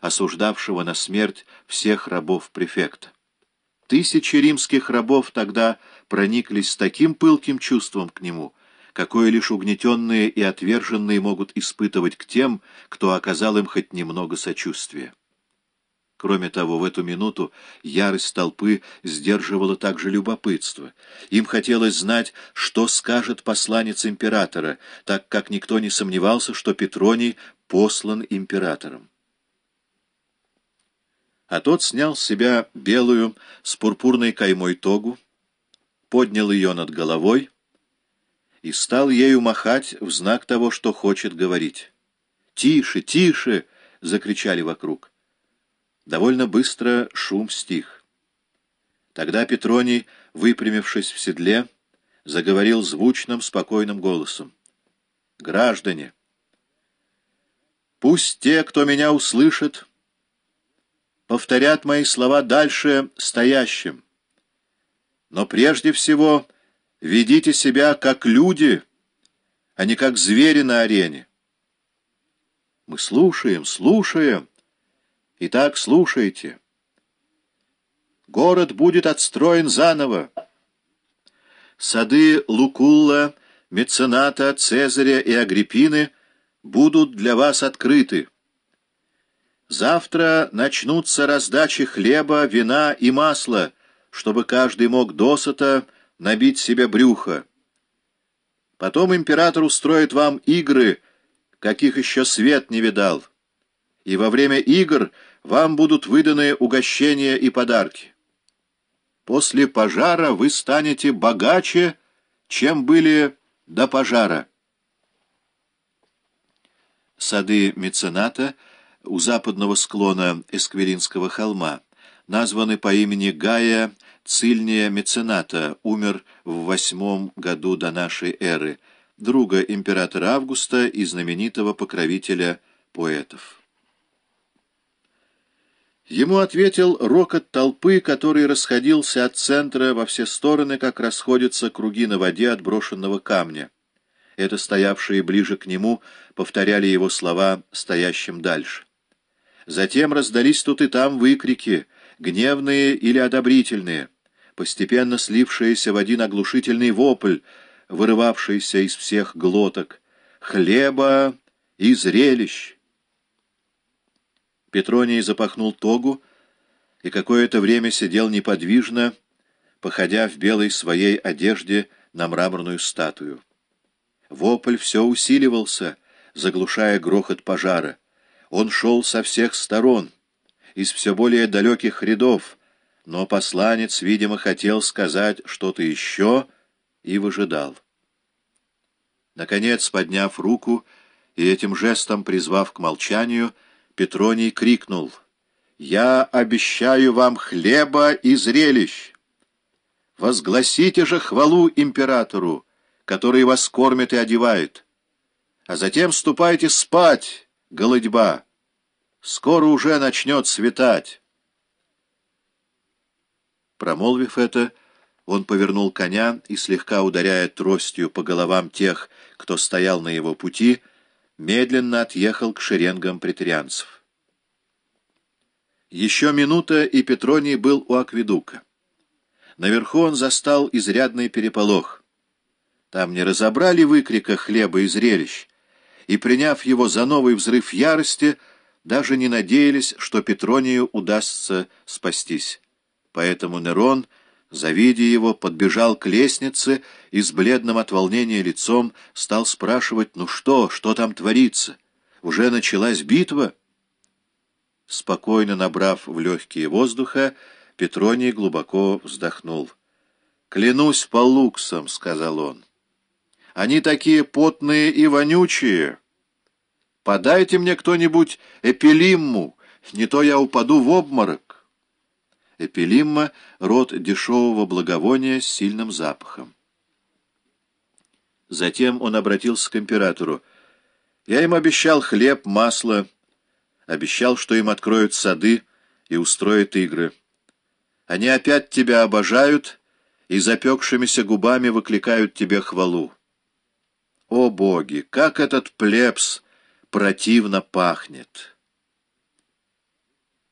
осуждавшего на смерть всех рабов префекта. Тысячи римских рабов тогда прониклись с таким пылким чувством к нему, какое лишь угнетенные и отверженные могут испытывать к тем, кто оказал им хоть немного сочувствия. Кроме того, в эту минуту ярость толпы сдерживала также любопытство. Им хотелось знать, что скажет посланец императора, так как никто не сомневался, что Петроний послан императором. А тот снял с себя белую с пурпурной каймой тогу, поднял ее над головой и стал ею махать в знак того, что хочет говорить. «Тише, тише!» — закричали вокруг. Довольно быстро шум стих. Тогда Петроний, выпрямившись в седле, заговорил звучным, спокойным голосом. «Граждане, пусть те, кто меня услышит, повторят мои слова дальше стоящим. Но прежде всего ведите себя как люди, а не как звери на арене. Мы слушаем, слушаем, Итак, слушайте. Город будет отстроен заново. Сады Лукулла, Мецената, Цезаря и Агриппины будут для вас открыты. Завтра начнутся раздачи хлеба, вина и масла, чтобы каждый мог досыта набить себе брюхо. Потом император устроит вам игры, каких еще свет не видал. И во время игр вам будут выданы угощения и подарки. После пожара вы станете богаче, чем были до пожара. Сады мецената у западного склона Эсквиринского холма названы по имени Гая Цильния мецената, умер в восьмом году до нашей эры, друга императора Августа и знаменитого покровителя поэтов. Ему ответил рокот толпы, который расходился от центра во все стороны, как расходятся круги на воде от брошенного камня. Это стоявшие ближе к нему повторяли его слова стоящим дальше. Затем раздались тут и там выкрики, гневные или одобрительные, постепенно слившиеся в один оглушительный вопль, вырывавшийся из всех глоток, хлеба и зрелищ. Петроний запахнул тогу и какое-то время сидел неподвижно, походя в белой своей одежде на мраморную статую. Вопль все усиливался, заглушая грохот пожара. Он шел со всех сторон, из все более далеких рядов, но посланец, видимо, хотел сказать что-то еще и выжидал. Наконец, подняв руку и этим жестом призвав к молчанию, Петроний крикнул, «Я обещаю вам хлеба и зрелищ! Возгласите же хвалу императору, который вас кормит и одевает, а затем ступайте спать, голодьба! Скоро уже начнет светать!» Промолвив это, он повернул коня и, слегка ударяя тростью по головам тех, кто стоял на его пути, медленно отъехал к шеренгам претарианцев. Еще минута, и Петроний был у акведука. Наверху он застал изрядный переполох. Там не разобрали выкрика хлеба и зрелищ, и, приняв его за новый взрыв ярости, даже не надеялись, что Петронию удастся спастись. Поэтому Нерон Завидя его, подбежал к лестнице и с бледным от волнения лицом стал спрашивать, «Ну что, что там творится? Уже началась битва?» Спокойно набрав в легкие воздуха, Петроний глубоко вздохнул. «Клянусь по луксам», — сказал он. «Они такие потные и вонючие. Подайте мне кто-нибудь эпилимму, не то я упаду в обморок». Эпилимма — род дешевого благовония с сильным запахом. Затем он обратился к императору. «Я им обещал хлеб, масло, обещал, что им откроют сады и устроят игры. Они опять тебя обожают и запекшимися губами выкликают тебе хвалу. О боги, как этот плебс противно пахнет!»